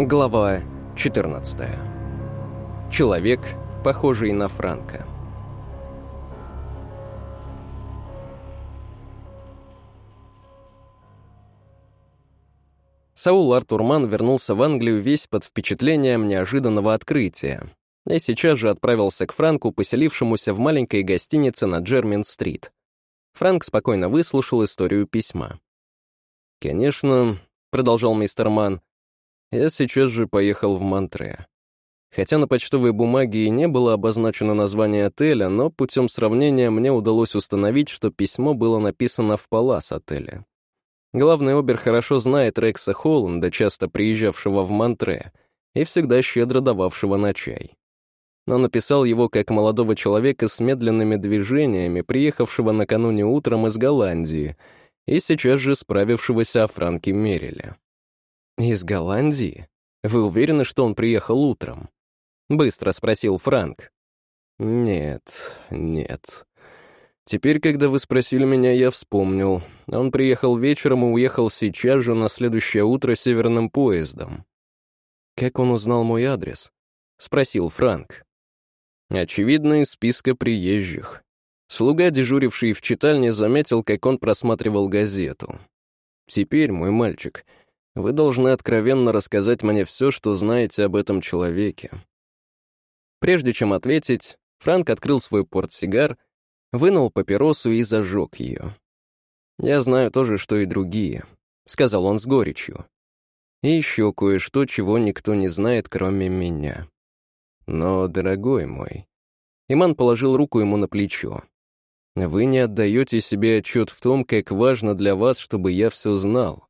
Глава 14. Человек, похожий на Франка. Саул Артурман вернулся в Англию весь под впечатлением неожиданного открытия и сейчас же отправился к Франку, поселившемуся в маленькой гостинице на Джермин-стрит. Франк спокойно выслушал историю письма. «Конечно», — продолжал мистер Ман, я сейчас же поехал в Монтре. Хотя на почтовой бумаге и не было обозначено название отеля, но путем сравнения мне удалось установить, что письмо было написано в Палас отеле. Главный обер хорошо знает Рекса Холланда, часто приезжавшего в Монтре, и всегда щедро дававшего на чай. Но написал его как молодого человека с медленными движениями, приехавшего накануне утром из Голландии и сейчас же справившегося о Франке Мереле. «Из Голландии? Вы уверены, что он приехал утром?» Быстро спросил Франк. «Нет, нет. Теперь, когда вы спросили меня, я вспомнил. Он приехал вечером и уехал сейчас же на следующее утро северным поездом». «Как он узнал мой адрес?» — спросил Франк. «Очевидно, из списка приезжих». Слуга, дежуривший в читальне, заметил, как он просматривал газету. «Теперь, мой мальчик, вы должны откровенно рассказать мне все, что знаете об этом человеке». Прежде чем ответить, Франк открыл свой портсигар, вынул папиросу и зажег ее. «Я знаю то же, что и другие», — сказал он с горечью. «И еще кое-что, чего никто не знает, кроме меня. Но, дорогой мой...» Иман положил руку ему на плечо. «Вы не отдаете себе отчет в том, как важно для вас, чтобы я все знал.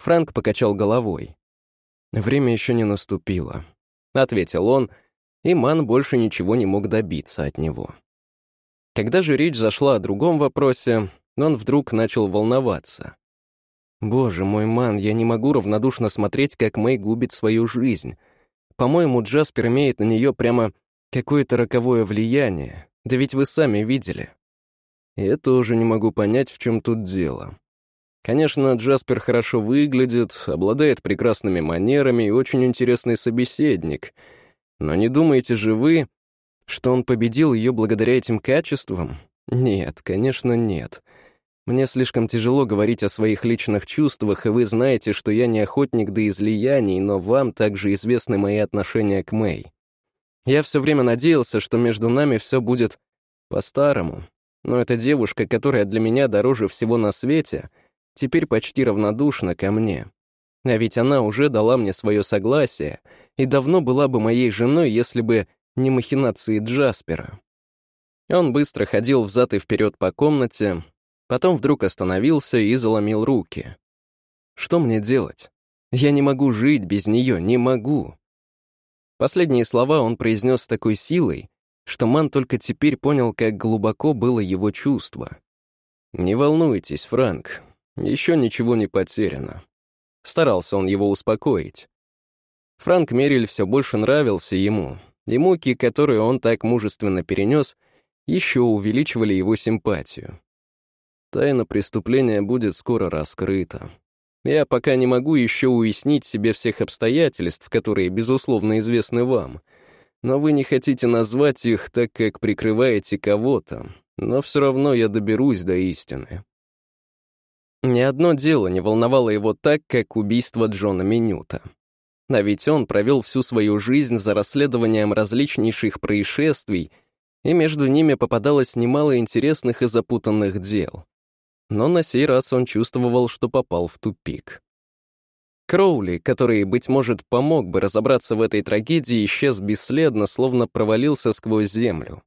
Франк покачал головой. «Время еще не наступило», — ответил он, и Ман больше ничего не мог добиться от него. Когда же речь зашла о другом вопросе, он вдруг начал волноваться. «Боже мой, Ман, я не могу равнодушно смотреть, как Мэй губит свою жизнь. По-моему, Джаспер имеет на нее прямо какое-то роковое влияние, да ведь вы сами видели». «Я тоже не могу понять, в чем тут дело», Конечно, Джаспер хорошо выглядит, обладает прекрасными манерами и очень интересный собеседник. Но не думаете же вы, что он победил ее благодаря этим качествам? Нет, конечно, нет. Мне слишком тяжело говорить о своих личных чувствах, и вы знаете, что я не охотник до излияний, но вам также известны мои отношения к Мэй. Я все время надеялся, что между нами все будет по-старому. Но эта девушка, которая для меня дороже всего на свете — теперь почти равнодушна ко мне. А ведь она уже дала мне свое согласие и давно была бы моей женой, если бы не махинации Джаспера. Он быстро ходил взад и вперед по комнате, потом вдруг остановился и заломил руки. Что мне делать? Я не могу жить без нее, не могу. Последние слова он произнес с такой силой, что Ман только теперь понял, как глубоко было его чувство. «Не волнуйтесь, Франк, еще ничего не потеряно. Старался он его успокоить. Франк Мериль все больше нравился ему, и муки, которые он так мужественно перенес, еще увеличивали его симпатию. Тайна преступления будет скоро раскрыта. Я пока не могу еще уяснить себе всех обстоятельств, которые, безусловно, известны вам, но вы не хотите назвать их, так как прикрываете кого-то, но все равно я доберусь до истины. Ни одно дело не волновало его так, как убийство Джона Минюта. А ведь он провел всю свою жизнь за расследованием различнейших происшествий, и между ними попадалось немало интересных и запутанных дел. Но на сей раз он чувствовал, что попал в тупик. Кроули, который, быть может, помог бы разобраться в этой трагедии, исчез бесследно, словно провалился сквозь землю.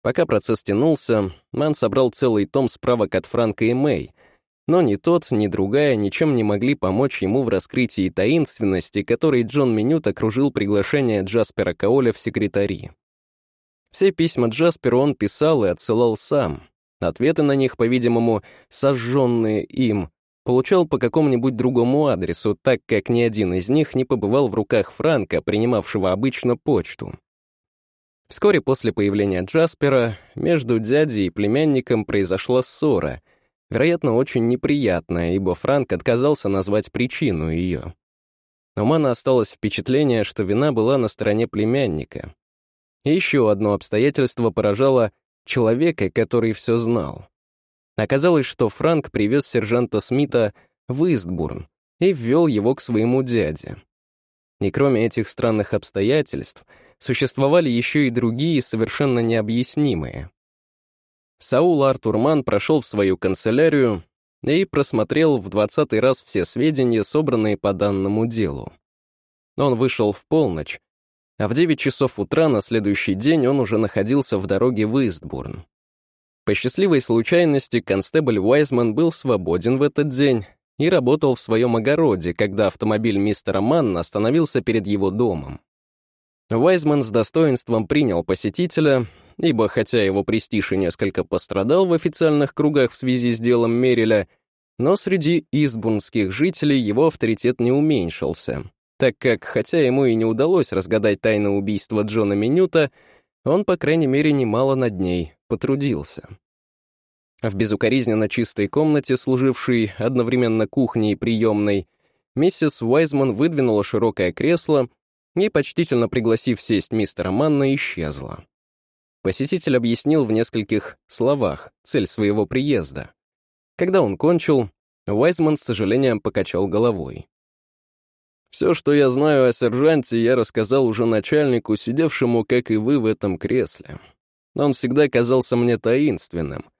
Пока процесс тянулся, Ман собрал целый том справок от Франка и Мэй — но ни тот, ни другая ничем не могли помочь ему в раскрытии таинственности, которой Джон Минют окружил приглашение Джаспера Каоля в секретари. Все письма Джасперу он писал и отсылал сам. Ответы на них, по-видимому, сожженные им, получал по какому-нибудь другому адресу, так как ни один из них не побывал в руках Франка, принимавшего обычно почту. Вскоре после появления Джаспера между дядей и племянником произошла ссора — вероятно, очень неприятная, ибо Франк отказался назвать причину ее. У Мана осталось впечатление, что вина была на стороне племянника. И еще одно обстоятельство поражало человека, который все знал. Оказалось, что Франк привез сержанта Смита в Истбурн и ввел его к своему дяде. И кроме этих странных обстоятельств, существовали еще и другие, совершенно необъяснимые. Саул Артурман прошел в свою канцелярию и просмотрел в двадцатый раз все сведения, собранные по данному делу. Он вышел в полночь, а в 9 часов утра на следующий день он уже находился в дороге в Истбурн. По счастливой случайности констебль Уайзман был свободен в этот день и работал в своем огороде, когда автомобиль мистера Манна остановился перед его домом. Уайзман с достоинством принял посетителя, ибо хотя его престиж и несколько пострадал в официальных кругах в связи с делом Мериля, но среди избурнских жителей его авторитет не уменьшился, так как, хотя ему и не удалось разгадать тайну убийства Джона Минюта, он, по крайней мере, немало над ней потрудился. В безукоризненно чистой комнате, служившей одновременно кухней и приемной, миссис Уайзман выдвинула широкое кресло и, почтительно пригласив сесть мистера Манна, исчезла. Посетитель объяснил в нескольких словах цель своего приезда. Когда он кончил, Уайзман с сожалением покачал головой. «Все, что я знаю о сержанте, я рассказал уже начальнику, сидевшему, как и вы, в этом кресле. Он всегда казался мне таинственным.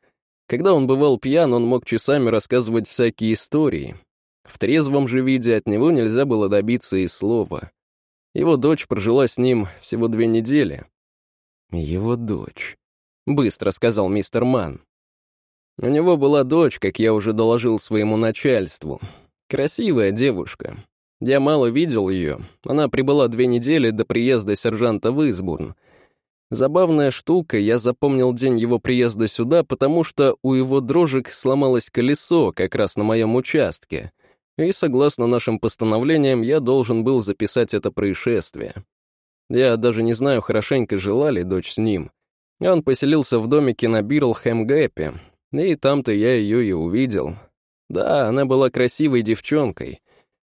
Когда он бывал пьян, он мог часами рассказывать всякие истории. В трезвом же виде от него нельзя было добиться и слова. Его дочь прожила с ним всего две недели, «Его дочь», — быстро сказал мистер Ман. «У него была дочь, как я уже доложил своему начальству. Красивая девушка. Я мало видел ее. Она прибыла две недели до приезда сержанта в Избурн. Забавная штука, я запомнил день его приезда сюда, потому что у его дрожек сломалось колесо как раз на моем участке, и, согласно нашим постановлениям, я должен был записать это происшествие. Я даже не знаю, хорошенько жила ли дочь с ним. Он поселился в домике на Бирлхэм-Гэпе, и там-то я ее и увидел. Да, она была красивой девчонкой.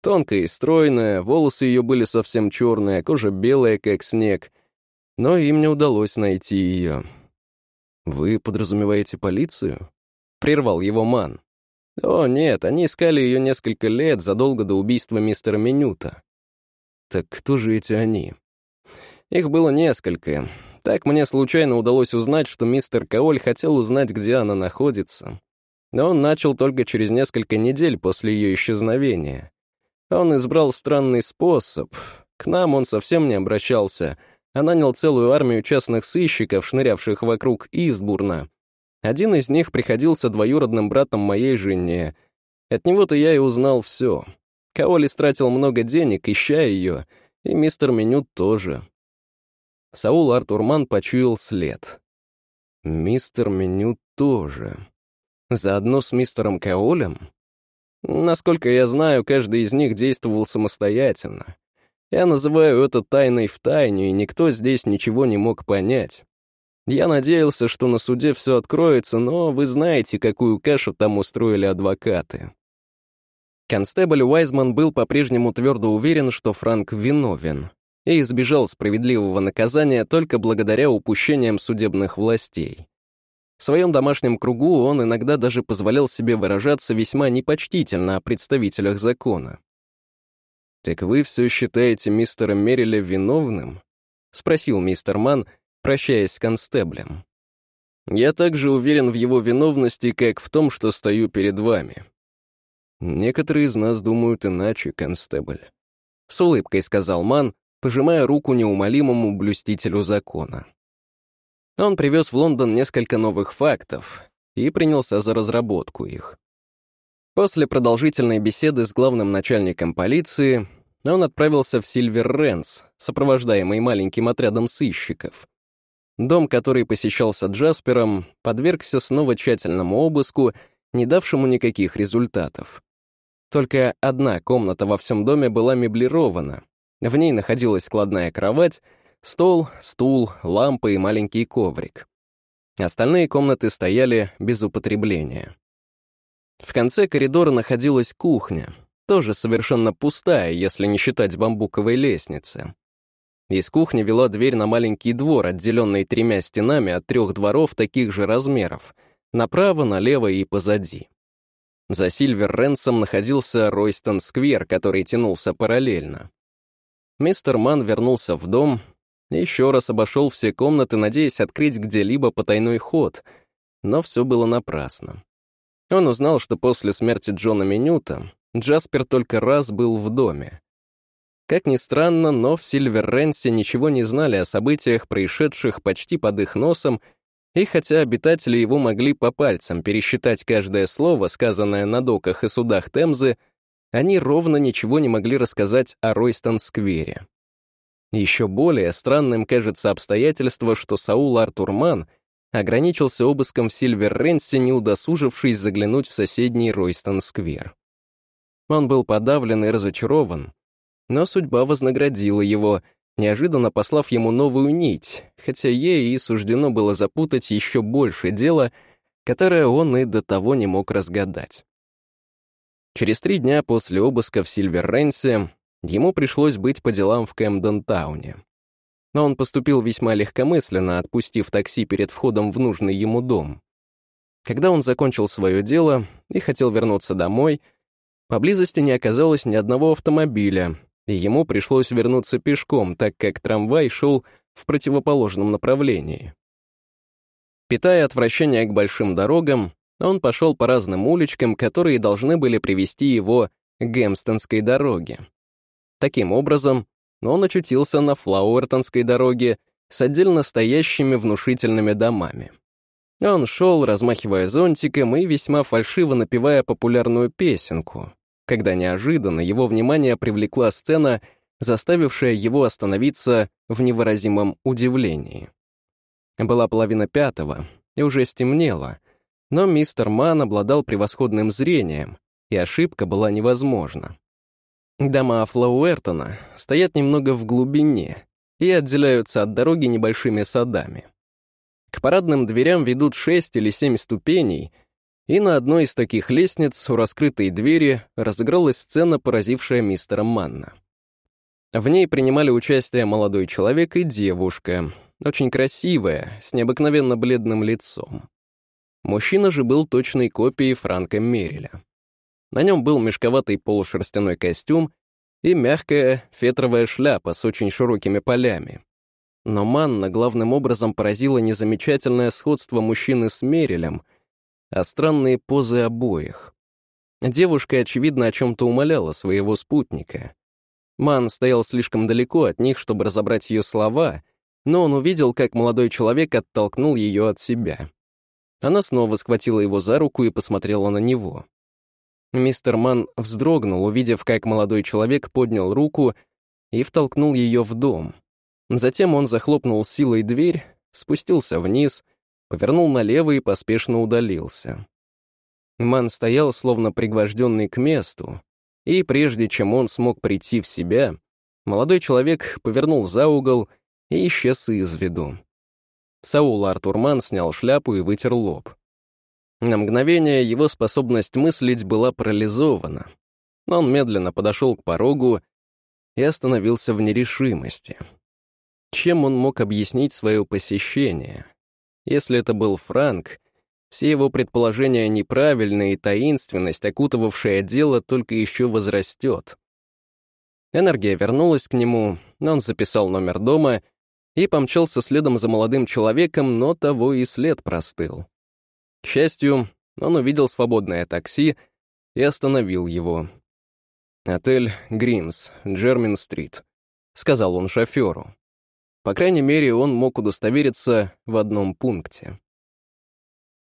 Тонкая и стройная, волосы ее были совсем черные, кожа белая, как снег. Но им не удалось найти ее. «Вы подразумеваете полицию?» — прервал его Ман. «О, нет, они искали ее несколько лет, задолго до убийства мистера Минюта». «Так кто же эти они?» Их было несколько. Так мне случайно удалось узнать, что мистер Каоль хотел узнать, где она находится. Но он начал только через несколько недель после ее исчезновения. Он избрал странный способ. К нам он совсем не обращался, а нанял целую армию частных сыщиков, шнырявших вокруг Истбурна. Один из них приходился двоюродным братом моей жене. От него-то я и узнал все. Каоль истратил много денег, ища ее, и мистер Менют тоже. Саул Артурман почуял след. Мистер Меню тоже. Заодно с мистером Каолем? Насколько я знаю, каждый из них действовал самостоятельно. Я называю это тайной в тайне, и никто здесь ничего не мог понять. Я надеялся, что на суде все откроется, но вы знаете, какую кашу там устроили адвокаты. Констебль Уайзман был по-прежнему твердо уверен, что Франк виновен, и избежал справедливого наказания только благодаря упущениям судебных властей. В своем домашнем кругу он иногда даже позволял себе выражаться весьма непочтительно о представителях закона. «Так вы все считаете мистера Мерриля виновным?» — спросил мистер Ман, прощаясь с констеблем. «Я также уверен в его виновности, как в том, что стою перед вами. Некоторые из нас думают иначе, констебль», — с улыбкой сказал Ман, пожимая руку неумолимому блюстителю закона. Он привез в Лондон несколько новых фактов и принялся за разработку их. После продолжительной беседы с главным начальником полиции он отправился в Сильвер Рэнс, сопровождаемый маленьким отрядом сыщиков. Дом, который посещался Джаспером, подвергся снова тщательному обыску, не давшему никаких результатов. Только одна комната во всем доме была меблирована, в ней находилась складная кровать, стол, стул, лампа и маленький коврик. Остальные комнаты стояли без употребления. В конце коридора находилась кухня, тоже совершенно пустая, если не считать бамбуковой лестницы. Из кухни вела дверь на маленький двор, отделенный тремя стенами от трех дворов таких же размеров, направо, налево и позади. За Сильвер Ренсом находился Ройстон-сквер, который тянулся параллельно. Мистер Ман вернулся в дом, еще раз обошел все комнаты, надеясь открыть где-либо потайной ход, но все было напрасно. Он узнал, что после смерти Джона Минюта Джаспер только раз был в доме. Как ни странно, но в Сильвер-Ренсе ничего не знали о событиях, происшедших почти под их носом, и хотя обитатели его могли по пальцам пересчитать каждое слово, сказанное на доках и судах Темзы, они ровно ничего не могли рассказать о Ройстон-сквере. Еще более странным кажется обстоятельство, что Саул Артурман ограничился обыском в Сильвер-Ренсе, не удосужившись заглянуть в соседний Ройстон-сквер. Он был подавлен и разочарован, но судьба вознаградила его, неожиданно послав ему новую нить, хотя ей и суждено было запутать еще больше дела, которое он и до того не мог разгадать. Через три дня после обыска в Сильвер-Ренсе ему пришлось быть по делам в Кэмден-тауне. Но он поступил весьма легкомысленно, отпустив такси перед входом в нужный ему дом. Когда он закончил свое дело и хотел вернуться домой, поблизости не оказалось ни одного автомобиля, и ему пришлось вернуться пешком, так как трамвай шел в противоположном направлении. Питая отвращение к большим дорогам, он пошел по разным уличкам, которые должны были привести его к Гемстонской дороге. Таким образом, он очутился на Флауэртонской дороге с отдельно стоящими внушительными домами. Он шел, размахивая зонтиком и весьма фальшиво напевая популярную песенку, когда неожиданно его внимание привлекла сцена, заставившая его остановиться в невыразимом удивлении. Была половина пятого, и уже стемнело, но мистер Ман обладал превосходным зрением, и ошибка была невозможна. Дома Флауэртона стоят немного в глубине и отделяются от дороги небольшими садами. К парадным дверям ведут шесть или семь ступеней — и на одной из таких лестниц у раскрытой двери разыгралась сцена, поразившая мистера Манна. В ней принимали участие молодой человек и девушка, очень красивая, с необыкновенно бледным лицом. Мужчина же был точной копией Франка Мереля. На нем был мешковатый полушерстяной костюм и мягкая фетровая шляпа с очень широкими полями. Но Манна главным образом поразила незамечательное сходство мужчины с Мерелем — а странные позы обоих. Девушка, очевидно, о чем-то умоляла своего спутника. Ман стоял слишком далеко от них, чтобы разобрать ее слова, но он увидел, как молодой человек оттолкнул ее от себя. Она снова схватила его за руку и посмотрела на него. Мистер Ман вздрогнул, увидев, как молодой человек поднял руку и втолкнул ее в дом. Затем он захлопнул силой дверь, спустился вниз — повернул налево и поспешно удалился. Ман стоял, словно пригвожденный к месту, и прежде чем он смог прийти в себя, молодой человек повернул за угол и исчез из виду. Саул Артурман снял шляпу и вытер лоб. На мгновение его способность мыслить была парализована. Он медленно подошел к порогу и остановился в нерешимости. Чем он мог объяснить свое посещение? Если это был Франк, все его предположения неправильные, и таинственность, окутывавшая дело, только еще возрастет. Энергия вернулась к нему, он записал номер дома и помчался следом за молодым человеком, но того и след простыл. К счастью, он увидел свободное такси и остановил его. «Отель Гримс, Джермин-стрит», — сказал он шоферу. По крайней мере, он мог удостовериться в одном пункте.